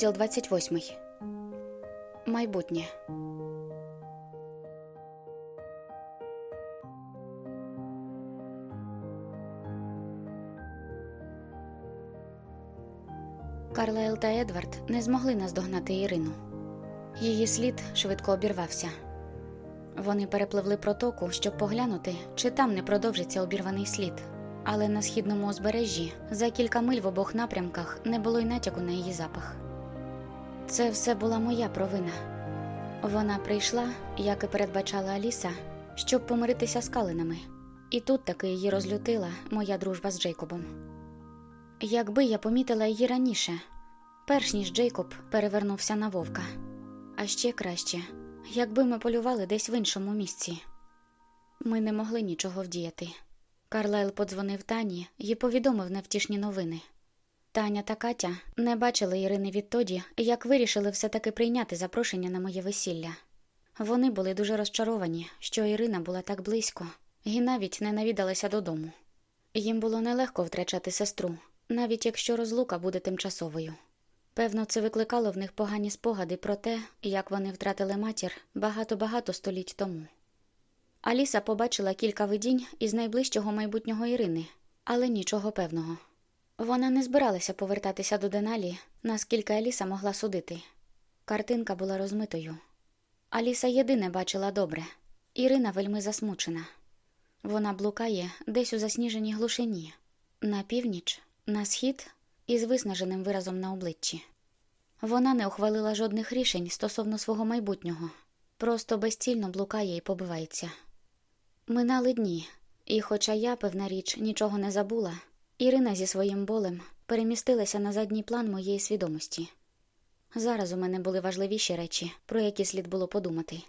Розділ 28. Майбутнє. Карлайл та Едвард не змогли наздогнати Ірину. Її слід швидко обірвався. Вони перепливли протоку, щоб поглянути, чи там не продовжиться обірваний слід. Але на східному узбережжі за кілька миль в обох напрямках не було й натяку на її запах. Це все була моя провина. Вона прийшла, як і передбачала Аліса, щоб помиритися з калинами, і тут таки її розлютила моя дружба з Джейкобом. Якби я помітила її раніше, перш ніж Джейкоб перевернувся на вовка, а ще краще, якби ми полювали десь в іншому місці. Ми не могли нічого вдіяти. Карлайл подзвонив Тані і повідомив невтішні новини. Таня та Катя не бачили Ірини відтоді, як вирішили все-таки прийняти запрошення на моє весілля. Вони були дуже розчаровані, що Ірина була так близько, і навіть не навідалася додому. Їм було нелегко втрачати сестру, навіть якщо розлука буде тимчасовою. Певно, це викликало в них погані спогади про те, як вони втратили матір багато-багато століть тому. Аліса побачила кілька видінь із найближчого майбутнього Ірини, але нічого певного. Вона не збиралася повертатися до Деналі, наскільки Аліса могла судити. Картинка була розмитою. Аліса єдине бачила добре. Ірина вельми засмучена. Вона блукає десь у засніженій глушині, на північ, на схід із виснаженим виразом на обличчі. Вона не ухвалила жодних рішень стосовно свого майбутнього, просто безцільно блукає і побивається. Минали дні, і, хоча я, певна річ, нічого не забула. Ірина зі своїм болем перемістилася на задній план моєї свідомості. Зараз у мене були важливіші речі, про які слід було подумати.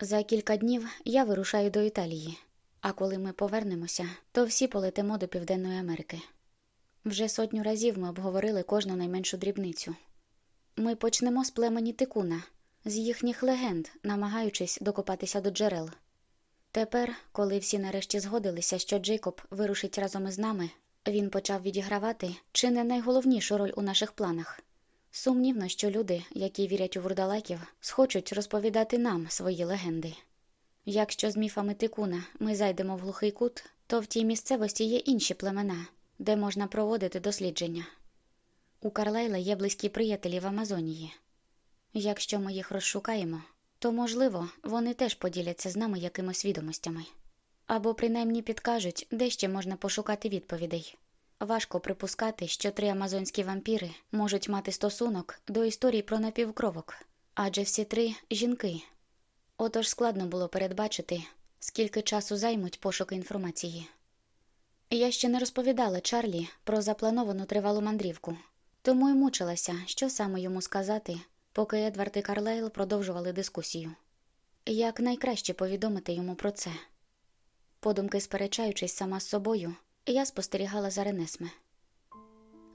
За кілька днів я вирушаю до Італії, а коли ми повернемося, то всі полетимо до Південної Америки. Вже сотню разів ми обговорили кожну найменшу дрібницю. Ми почнемо з племені Тикуна, з їхніх легенд, намагаючись докопатися до джерел. Тепер, коли всі нарешті згодилися, що Джейкоб вирушить разом із нами, він почав відігравати чи не найголовнішу роль у наших планах. Сумнівно, що люди, які вірять у вурдалаків, схочуть розповідати нам свої легенди. Якщо з міфами Тикуна ми зайдемо в глухий кут, то в тій місцевості є інші племена, де можна проводити дослідження. У Карлайла є близькі приятелі в Амазонії. Якщо ми їх розшукаємо, то, можливо, вони теж поділяться з нами якимось відомостями або принаймні підкажуть, де ще можна пошукати відповідей. Важко припускати, що три амазонські вампіри можуть мати стосунок до історій про напівкровок, адже всі три жінки. Отож складно було передбачити, скільки часу займуть пошуки інформації. Я ще не розповідала Чарлі про заплановану тривалу мандрівку, тому й мучилася, що саме йому сказати, поки Едвард і Карлайл продовжували дискусію. Як найкраще повідомити йому про це. Подумки сперечаючись сама з собою, я спостерігала за Ренесме.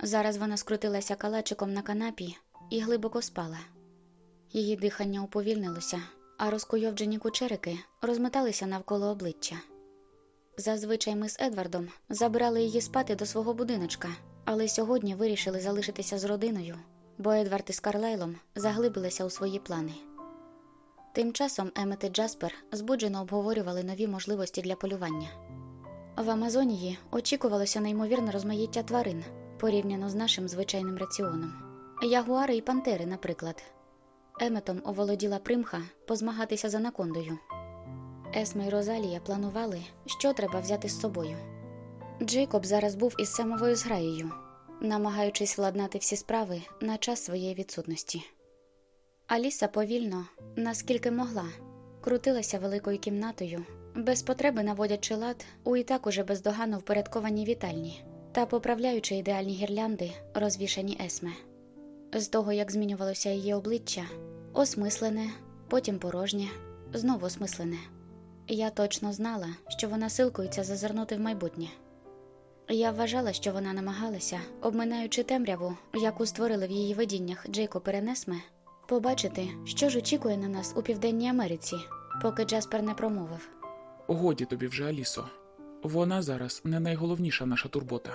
Зараз вона скрутилася калачиком на канапі і глибоко спала. Її дихання уповільнилося, а розкуйовджені кучерики розметалися навколо обличчя. Зазвичай ми з Едвардом забирали її спати до свого будиночка, але сьогодні вирішили залишитися з родиною, бо Едвард із Карлайлом заглибилися у свої плани. Тим часом Емет і Джаспер збуджено обговорювали нові можливості для полювання. В Амазонії очікувалося неймовірне розмаїття тварин порівняно з нашим звичайним раціоном. Ягуари і пантери, наприклад. Еметом оволоділа примха позмагатися з анакондою. Есме й Розалія планували, що треба взяти з собою. Джейкоб зараз був із самовою зграєю, намагаючись владнати всі справи на час своєї відсутності. Аліса повільно, наскільки могла, крутилася великою кімнатою, без потреби наводячи лад у і так уже бездоганно впорядкованій вітальні та поправляючи ідеальні гірлянди, розвішані есме. З того, як змінювалося її обличчя, осмислене, потім порожнє, знову осмислене. Я точно знала, що вона силкується зазирнути в майбутнє. Я вважала, що вона намагалася, обминаючи темряву, яку створили в її видіннях Джейкоб і Ренесме, побачити, що ж очікує на нас у Південній Америці, поки Джаспер не промовив. Годі тобі вже, Алісо. Вона зараз не найголовніша наша турбота.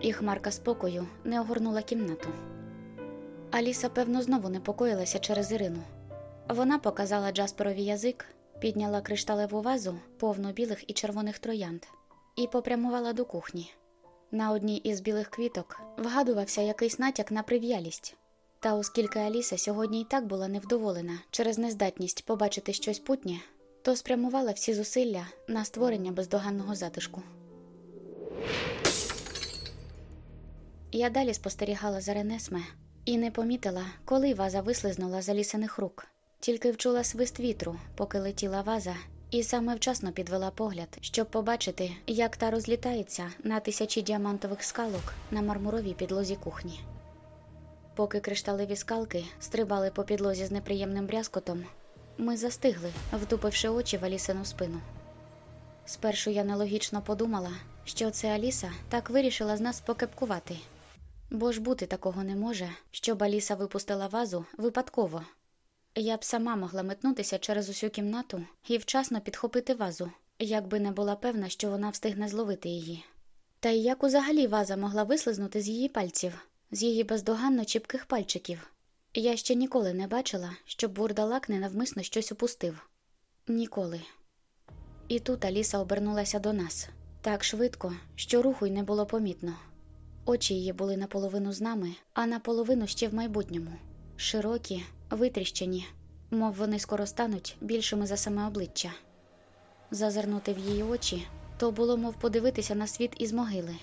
і хмарка спокою не огорнула кімнату. Аліса, певно, знову непокоїлася через Ірину. Вона показала Джасперові язик, підняла кришталеву вазу, повну білих і червоних троянд, і попрямувала до кухні. На одній із білих квіток вгадувався якийсь натяк на прив'ялість. Та оскільки Аліса сьогодні й так була невдоволена через нездатність побачити щось путнє, то спрямувала всі зусилля на створення бездоганного затишку. Я далі спостерігала за Ренесме і не помітила, коли ваза вислизнула з Алісиних рук, тільки вчула свист вітру, поки летіла ваза, і саме вчасно підвела погляд, щоб побачити, як та розлітається на тисячі діамантових скалок на мармуровій підлозі кухні. Поки кришталеві скалки стрибали по підлозі з неприємним брязкотом, ми застигли, втупивши очі в Алісину спину. Спершу я нелогічно подумала, що це Аліса так вирішила з нас покепкувати. Бо ж бути такого не може, щоб Аліса випустила вазу випадково. Я б сама могла метнутися через усю кімнату і вчасно підхопити вазу, якби не була певна, що вона встигне зловити її. Та й як узагалі ваза могла вислизнути з її пальців, з її бездоганно чіпких пальчиків. Я ще ніколи не бачила, щоб бурдалак ненавмисно щось упустив. Ніколи. І тут Аліса обернулася до нас так швидко, що руху й не було помітно. Очі її були наполовину з нами, а наполовину ще в майбутньому. Широкі, витріщені, мов вони скоро стануть більшими за саме обличчя. Зазирнути в її очі то було, мов подивитися на світ із могили.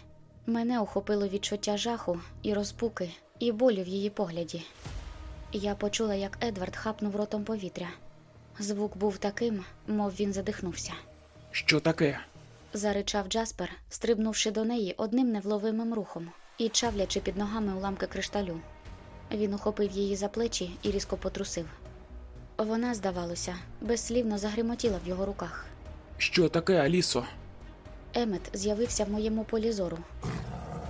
Мене охопило відчуття жаху і розпуки, і болю в її погляді. Я почула, як Едвард хапнув ротом повітря. Звук був таким, мов він задихнувся. Що таке? Заричав Джаспер, стрибнувши до неї одним невловимим рухом і чавлячи під ногами уламки кришталю. Він ухопив її за плечі і різко потрусив. Вона, здавалося, безслівно загримотіла в його руках. Що таке, Алісо? Емет з'явився в моєму полі зору.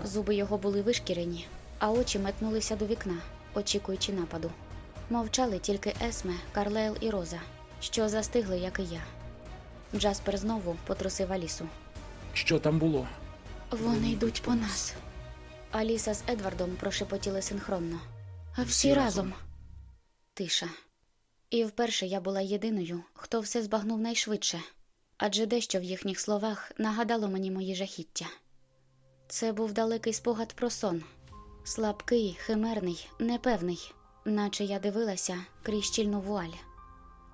Зуби його були вишкірені, а очі метнулися до вікна, очікуючи нападу. Мовчали тільки Есме, Карлейл і Роза, що застигли, як і я. Джаспер знову потрусив Алісу. Що там було? Вони йдуть по нас. Аліса з Едвардом прошепотіли синхронно. А всі, разом. Тиша. І вперше я була єдиною, хто все збагнув найшвидше, адже дещо в їхніх словах нагадало мені мої жахіття. Це був далекий спогад про сон, слабкий, химерний, непевний, наче я дивилася крізь щільну вуаль.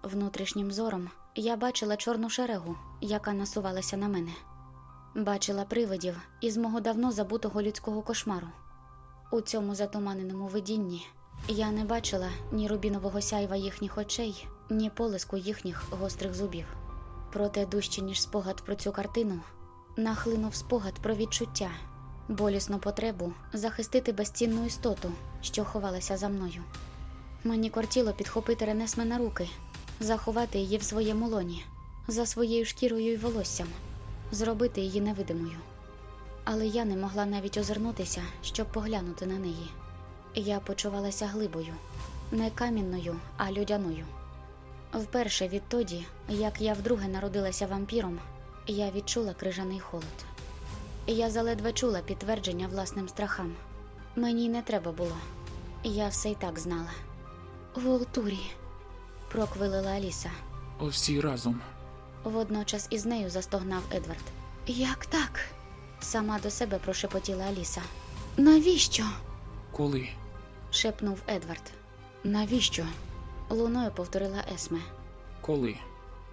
Внутрішнім зором я бачила чорну шерегу, яка насувалася на мене. Бачила привидів із мого давно забутого людського кошмару. У цьому затуманеному видінні я не бачила ні рубінового сяйва їхніх очей, ні полиску їхніх гострих зубів. Проте дужче, ніж спогад про цю картину, нахлинув спогад про відчуття, болісну потребу захистити безцінну істоту, що ховалася за мною. Мені кортіло підхопити Ренесме на руки, заховати її в своєму лоні, за своєю шкірою і волоссям, зробити її невидимою. Але я не могла навіть озирнутися, щоб поглянути на неї. Я почувалася глибою, не камінною, а людяною. Вперше відтоді, як я вдруге народилася вампіром, я відчула крижаний холод. Я заледве чула підтвердження власним страхам. Мені не треба було. Я все й так знала. Волтурі, проквилила Аліса. Всі разом. Водночас із нею застогнав Едвард. Як так? Сама до себе прошепотіла Аліса. Навіщо? Коли? шепнув Едвард. Навіщо? Луною повторила Есме. Коли?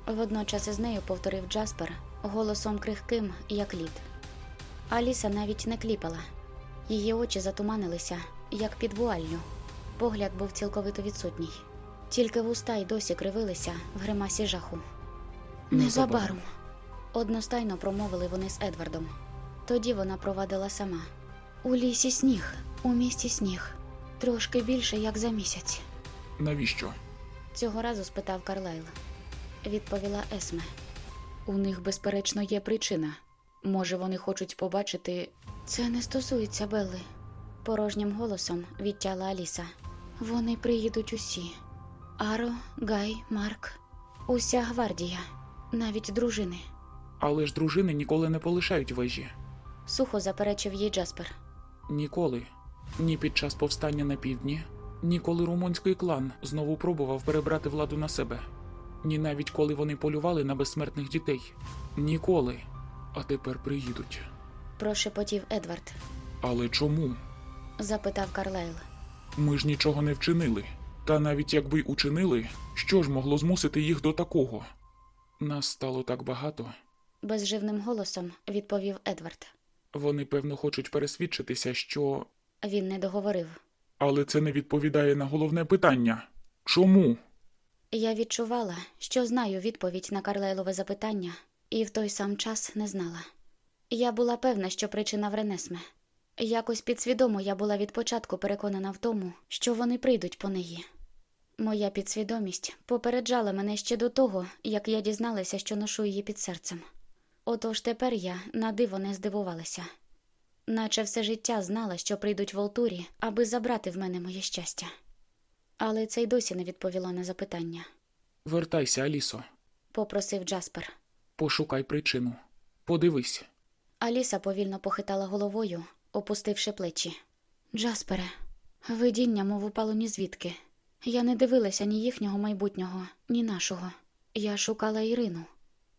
Водночас із нею повторив Джаспер голосом крихким, як лід. Аліса навіть не кліпала. Її очі затуманилися, як під вуаллю. Погляд був цілковито відсутній. Тільки вуста й досі кривилися в гримасі жаху. Незабаром. Одностайно промовили вони з Едвардом. Тоді вона провадила сама. У лісі сніг, у місті сніг. Трошки більше, як за місяць. Навіщо? Цього разу спитав Карлайл. Відповіла Есме. У них, безперечно, є причина. Може, вони хочуть побачити. Це не стосується Белли. Порожнім голосом відтяла Аліса. Вони приїдуть усі: Аро, Гай, Марк, уся гвардія, навіть дружини. Але ж дружини ніколи не полишають вежі. Сухо заперечив їй Джаспер. Ніколи. Ні під час повстання на півдні, ні коли румунський клан знову пробував перебрати владу на себе, ні навіть коли вони полювали на безсмертних дітей. Ніколи. А тепер приїдуть. Прошепотів Едвард. Але чому? Запитав Карлайл. Ми ж нічого не вчинили. Та навіть якби й учинили, що ж могло змусити їх до такого? Нас стало так багато. Безживним голосом відповів Едвард. Вони, певно, хочуть пересвідчитися, що. Він не договорив. Але це не відповідає на головне питання. Чому? Я відчувала, що знаю відповідь на Карлайлове запитання, і в той сам час не знала. Я була певна, що причина в Ренесме. Якось підсвідомо я була від початку переконана в тому, що вони прийдуть по неї. Моя підсвідомість попереджала мене ще до того, як я дізналася, що ношу її під серцем. Отож тепер я на диво не здивувалася, наче все життя знала, що прийдуть волтурі, аби забрати в мене моє щастя. Але це й досі не відповіло на запитання, Вертайся, Алісо. попросив Джаспер. Пошукай причину. Подивись. Аліса повільно похитала головою, опустивши плечі. Джаспере, видіння, мов упало ні звідки. Я не дивилася ні їхнього майбутнього, ні нашого. Я шукала Ірину,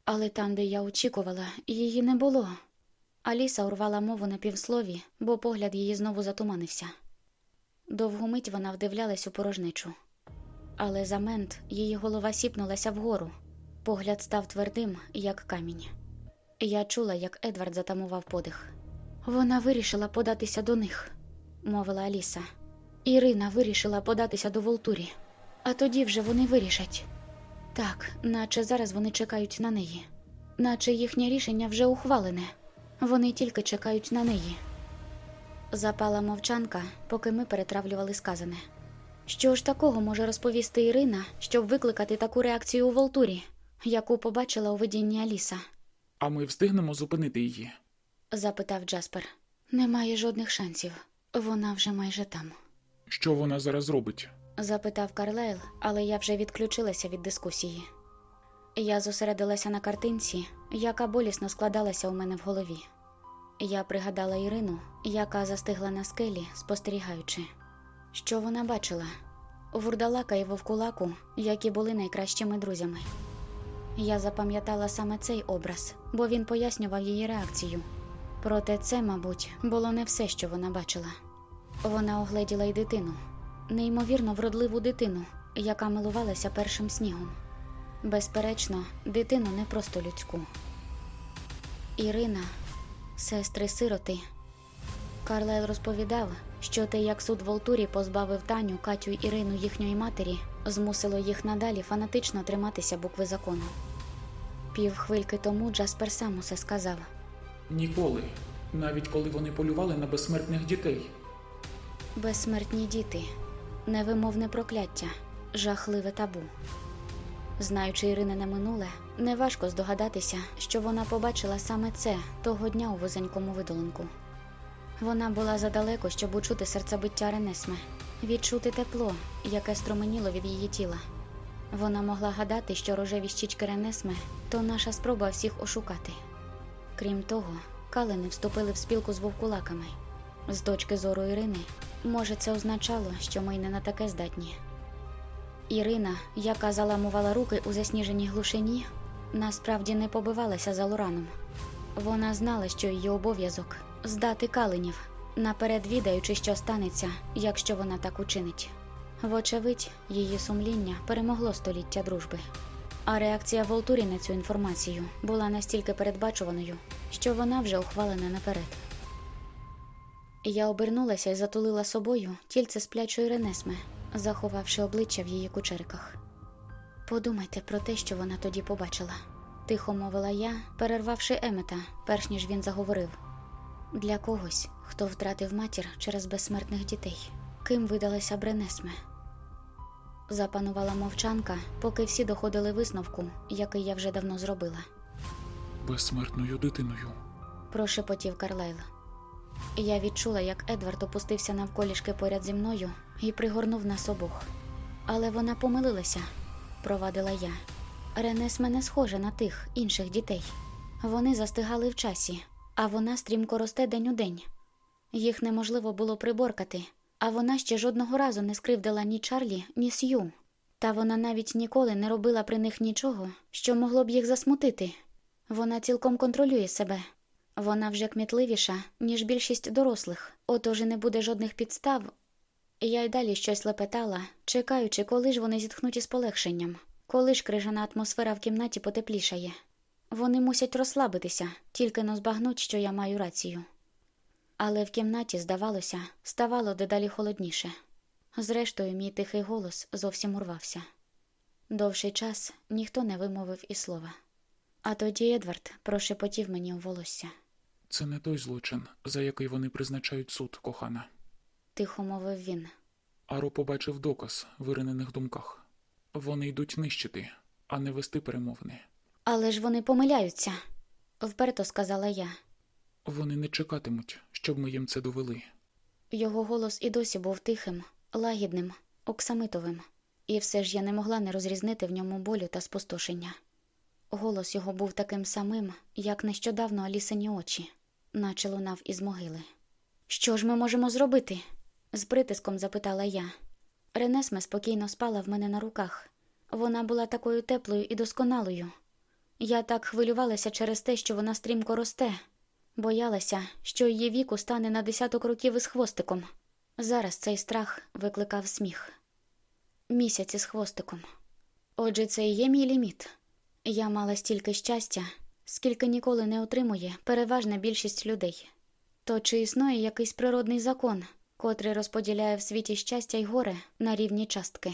але там, де я очікувала, її не було. Аліса урвала мову на півслові, бо погляд її знову затуманився. Довгу мить вона вдивлялась у порожничу. Але за мент її голова сіпнулася вгору. Погляд став твердим, як камінь. Я чула, як Едвард затамував подих. Вона вирішила податися до них, мовила Аліса. Ірина вирішила податися до Волтурі, а тоді вже вони вирішать. Так, наче зараз вони чекають на неї, наче їхнє рішення вже ухвалене. Вони тільки чекають на неї. Запала мовчанка, поки ми перетравлювали сказане. Що ж такого може розповісти Ірина, щоб викликати таку реакцію у Волтурі, яку побачила у видінні Аліса? А ми встигнемо зупинити її. запитав Джаспер. Немає жодних шансів. Вона вже майже там. Що вона зараз робить? запитав Карлайл, але я вже відключилася від дискусії. Я зосередилася на картинці, яка болісно складалася у мене в голові. Я пригадала Ірину, яка застигла на скелі, спостерігаючи, що вона бачила Вурдалака і Вовкулаку, які були найкращими друзями. Я запам'ятала саме цей образ, бо він пояснював її реакцію. Проте це, мабуть, було не все, що вона бачила. Вона огледіла й дитину, неймовірно вродливу дитину, яка милувалася першим снігом. Безперечно, дитину не просто людську. Ірина, сестри сироти. Карлайл розповідав, що те, як суд Волтурі позбавив Таню, Катю й Ірину їхньої матері, змусило їх надалі фанатично триматися букви закону. Півхвильки тому Джаспер сам усе сказав. Ніколи. Навіть коли вони полювали на безсмертних дітей. Безсмертні діти, невимовне прокляття, жахливе табу. Знаючи Іринине минуле, неважко здогадатися, що вона побачила саме це того дня у вузенькому видолинку. Вона була задалеко, щоб учути серцебиття Ренесме, відчути тепло, яке струменіло від її тіла. Вона могла гадати, що рожеві щічки Ренесме то наша спроба всіх ошукати. Крім того, калини вступили в спілку з вовкулаками. З точки зору Ірини, може, це означало, що ми й не на таке здатні. Ірина, яка заламувала руки у засніженій глушині, насправді не побивалася за Лораном. Вона знала, що її обов'язок здати калинів, наперед відаючи, що станеться, якщо вона так учинить. Вочевидь, її сумління перемогло століття дружби. А реакція Волтурі на цю інформацію була настільки передбачуваною, що вона вже ухвалена наперед. Я обернулася і затулила собою тільце сплячої Ренесме, заховавши обличчя в її кучериках. Подумайте про те, що вона тоді побачила, тихо мовила я, перервавши Емета, перш ніж він заговорив. Для когось, хто втратив матір через безсмертних дітей. Ким видалася Бренесме? Запанувала мовчанка, поки всі доходили висновку, який я вже давно зробила. Безсмертною дитиною. прошепотів Карлайл. Я відчула, як Едвард опустився навколішки поряд зі мною і пригорнув нас обох. Але вона помилилася, провадила я. Ренес мене схожа на тих інших дітей. Вони застигали в часі, а вона стрімко росте день у день. Їх неможливо було приборкати, а вона ще жодного разу не скривдила ні Чарлі, ні Сью. Та вона навіть ніколи не робила при них нічого, що могло б їх засмутити. Вона цілком контролює себе. Вона вже кмітливіша, ніж більшість дорослих, отож і не буде жодних підстав. Я й далі щось лепетала, чекаючи, коли ж вони зітхнуть із полегшенням, коли ж крижана атмосфера в кімнаті потеплішає. Вони мусять розслабитися, тільки но збагнуть, що я маю рацію. Але в кімнаті, здавалося, ставало дедалі холодніше. Зрештою, мій тихий голос зовсім урвався. Довший час ніхто не вимовив і слова. А тоді Едвард прошепотів мені у волосся. Це не той злочин, за який вони призначають суд, кохана. Тихо мовив він. Аро побачив доказ в Іринених думках. Вони йдуть нищити, а не вести перемовини. Але ж вони помиляються, вперто сказала я. Вони не чекатимуть, щоб ми їм це довели. Його голос і досі був тихим, лагідним, оксамитовим, і все ж я не могла не розрізнити в ньому болю та спустошення. Голос його був таким самим, як нещодавно Алісині очі, наче лунав із могили. Що ж ми можемо зробити? з притиском запитала я. Ренесме спокійно спала в мене на руках. Вона була такою теплою і досконалою. Я так хвилювалася через те, що вона стрімко росте, боялася, що її віку стане на десяток років із хвостиком. Зараз цей страх викликав сміх. Місяць із хвостиком. Отже, це і є мій ліміт. Я мала стільки щастя, скільки ніколи не отримує переважна більшість людей. То чи існує якийсь природний закон, котрий розподіляє в світі щастя й горе на рівні частки?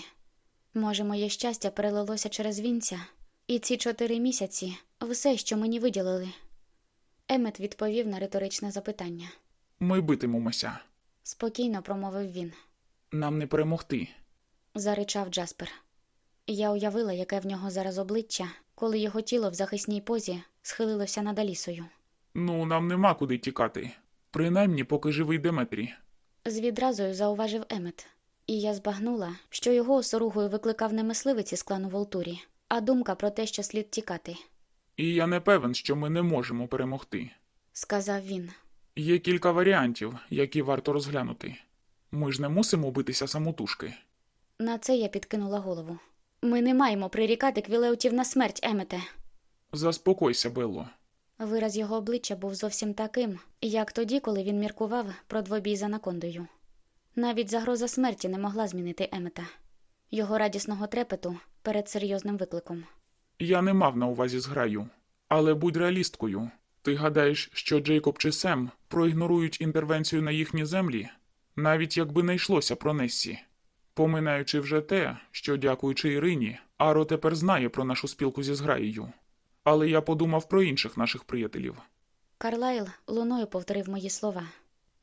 Може, моє щастя перелилося через вінця, і ці чотири місяці все, що мені виділили. Емет відповів на риторичне запитання. Ми битимемося. Спокійно промовив він. Нам не перемогти. заричав Джаспер. Я уявила, яке в нього зараз обличчя, коли його тіло в захисній позі схилилося над Алісою. Ну, нам нема куди тікати. Принаймні, поки живий Деметрі. З відразою зауважив Емет, і я збагнула, що його осоругою викликав не мисливець із клану Волтурі, а думка про те, що слід тікати, І я не певен, що ми не можемо перемогти. сказав він. Є кілька варіантів, які варто розглянути. Ми ж не мусимо битися самотужки. На це я підкинула голову. Ми не маємо прирікати квілеутів на смерть, Емете. Заспокойся, Белло. Вираз його обличчя був зовсім таким, як тоді, коли він міркував про двобій з анакондою. Навіть загроза смерті не могла змінити Емета, його радісного трепету перед серйозним викликом. Я не мав на увазі зграю. Але будь реалісткою. Ти гадаєш, що Джейкоб чи Сем проігнорують інтервенцію на їхні землі, навіть якби не йшлося про Нессі. Поминаючи вже те, що, дякуючи Ірині, Аро тепер знає про нашу спілку зі зграєю. Але я подумав про інших наших приятелів. Карлайл луною повторив мої слова.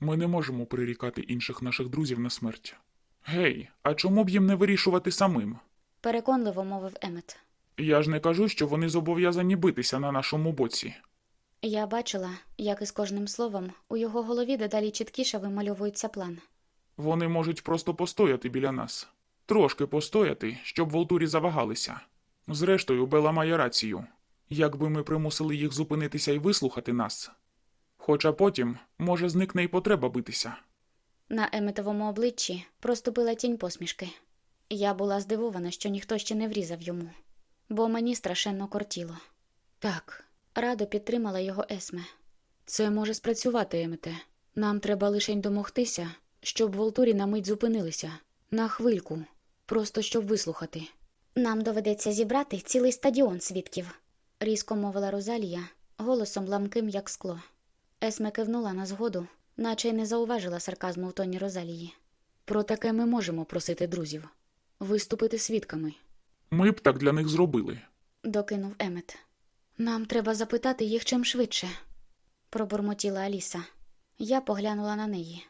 Ми не можемо прирікати інших наших друзів на смерть. Гей, а чому б їм не вирішувати самим? Переконливо мовив Емет. Я ж не кажу, що вони зобов'язані битися на нашому боці. Я бачила, як із кожним словом у його голові дедалі чіткіше вимальовується план. Вони можуть просто постояти біля нас. Трошки постояти, щоб волтурі завагалися. Зрештою, Бела має рацію. Якби ми примусили їх зупинитися і вислухати нас. Хоча потім, може, зникне і потреба битися. На Еметовому обличчі проступила тінь посмішки. Я була здивована, що ніхто ще не врізав йому, бо мені страшенно кортіло. Так, радо підтримала його Есме. Це може спрацювати, Емете. Нам треба лише домогтися, щоб Волтурі на мить зупинилися. На хвильку, просто щоб вислухати. Нам доведеться зібрати цілий стадіон свідків, різко мовила Розалія, голосом ламким, як скло. Есме кивнула на згоду, наче й не зауважила сарказму в тоні Розалії. Про таке ми можемо просити друзів виступити свідками, Ми б так для них зробили. докинув Емет. Нам треба запитати їх чим швидше, пробурмотіла Аліса. Я поглянула на неї.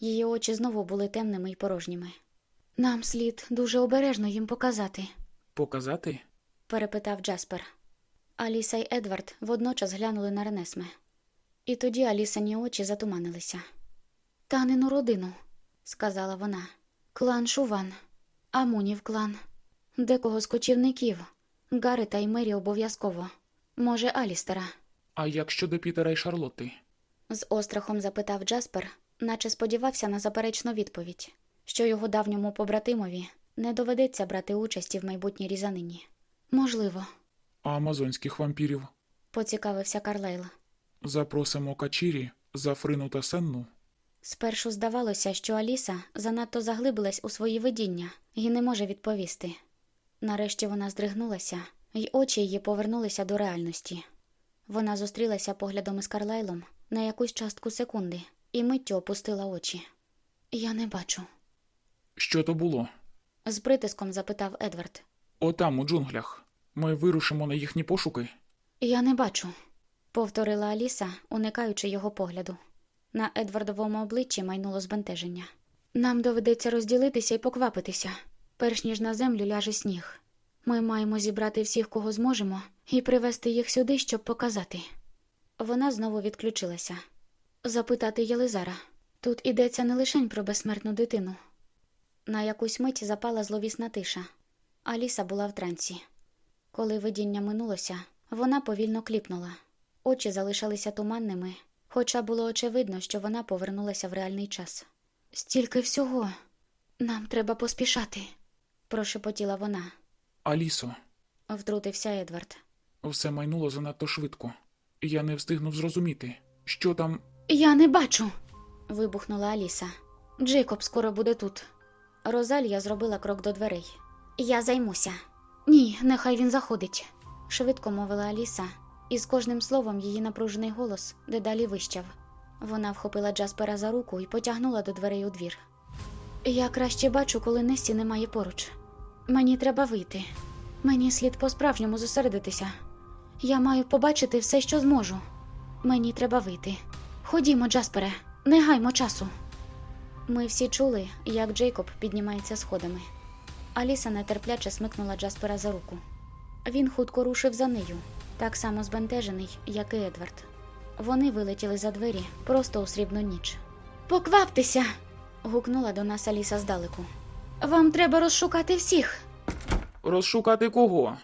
Її очі знову були темними й порожніми. Нам слід дуже обережно їм показати, Показати? перепитав Джаспер. Аліса й Едвард водночас глянули на Ренесме. І тоді Алісані очі затуманилися. Танину родину, сказала вона. Клан Шуван, Амунів клан, декого з кочівників, Гарета й Мері обов'язково. Може, Алістера? А як щодо Пітера й Шарлотти? з острахом запитав Джаспер, наче сподівався на заперечну відповідь, що його давньому побратимові не доведеться брати участі в майбутній різанині. Можливо, А амазонських вампірів? поцікавився Карлайл. Запросимо Качірі, Зафрину та Сенну. Спершу здавалося, що Аліса занадто заглибилась у свої видіння і не може відповісти. Нарешті вона здригнулася, й очі її повернулися до реальності. Вона зустрілася поглядом із Карлайлом на якусь частку секунди і миттю опустила очі. Я не бачу. Що то було? з притиском запитав Едвард. Отам, у джунглях. Ми вирушимо на їхні пошуки. Я не бачу, повторила Аліса, уникаючи його погляду. На Едвардовому обличчі майнуло збентеження. Нам доведеться розділитися і поквапитися, перш ніж на землю ляже сніг. Ми маємо зібрати всіх, кого зможемо, і привезти їх сюди, щоб показати. Вона знову відключилася. Запитати Єлизара. Тут ідеться не лише про безсмертну дитину. На якусь мить запала зловісна тиша. Аліса була в трансі. Коли видіння минулося, вона повільно кліпнула. Очі залишалися туманними, хоча було очевидно, що вона повернулася в реальний час. Стільки всього. Нам треба поспішати, прошепотіла вона. Алісо, Втрутився Едвард. все майнуло занадто швидко. Я не встигнув зрозуміти, що там. Я не бачу. вибухнула Аліса. Джейкоб скоро буде тут. Розалія зробила крок до дверей. Я займуся. Ні, нехай він заходить, швидко мовила Аліса, і з кожним словом її напружений голос дедалі вищав. Вона вхопила Джаспера за руку і потягнула до дверей у двір. Я краще бачу, коли Несі немає поруч. Мені треба вийти. Мені слід по-справжньому зосередитися. Я маю побачити все, що зможу. Мені треба вийти. Ходімо, Джаспере, не гаймо часу. Ми всі чули, як Джейкоб піднімається сходами. Аліса нетерпляче смикнула Джаспера за руку. Він хутко рушив за нею, так само збентежений, як і Едвард. Вони вилетіли за двері просто у срібну ніч. Покваптеся. гукнула до нас Аліса здалеку. Вам треба розшукати всіх. Розшукати кого?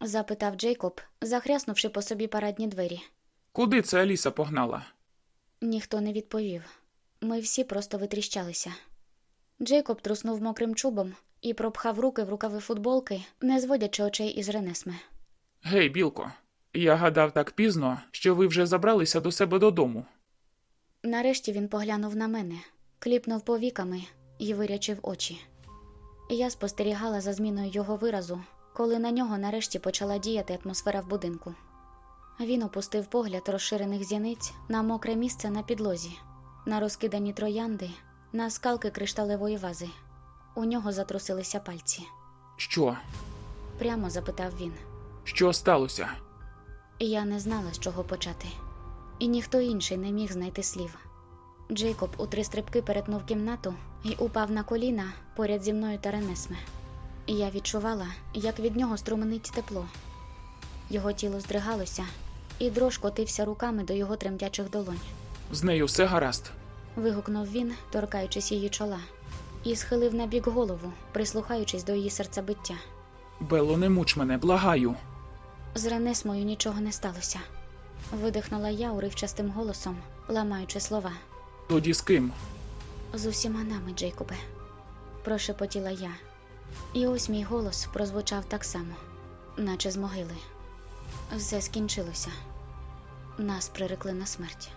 запитав Джейкоб, захряснувши по собі парадні двері. Куди це Аліса погнала? Ніхто не відповів. Ми всі просто витріщалися. Джейкоб труснув мокрим чубом і пропхав руки в рукави футболки, не зводячи очей із Ренесме. Гей, білко, я гадав так пізно, що ви вже забралися до себе додому. Нарешті він поглянув на мене, кліпнув повіками і вирячив очі. Я спостерігала за зміною його виразу, коли на нього нарешті почала діяти атмосфера в будинку. Він опустив погляд розширених зіниць на мокре місце на підлозі, на розкидані троянди, на скалки кришталевої вази. У нього затрусилися пальці. Що? Прямо запитав він. Що сталося? Я не знала, з чого почати, і ніхто інший не міг знайти слів. Джейкоб у три стрибки перетнув кімнату і упав на коліна поряд зі мною та Ренесме. Я відчувала, як від нього струменить тепло. Його тіло здригалося, і дрож котився руками до його тремтячих долонь. З нею все гаразд. Вигукнув він, торкаючись її чола, і схилив на бік голову, прислухаючись до її серцебиття. Белло, не муч мене, благаю. З Ренесмою нічого не сталося. Видихнула я уривчастим голосом, ламаючи слова. Тоді з ким? З усіма нами, Джейкобе, прошепотіла я. І ось мій голос прозвучав так само, наче з могили. Все скінчилося. Нас прирекли на смерть.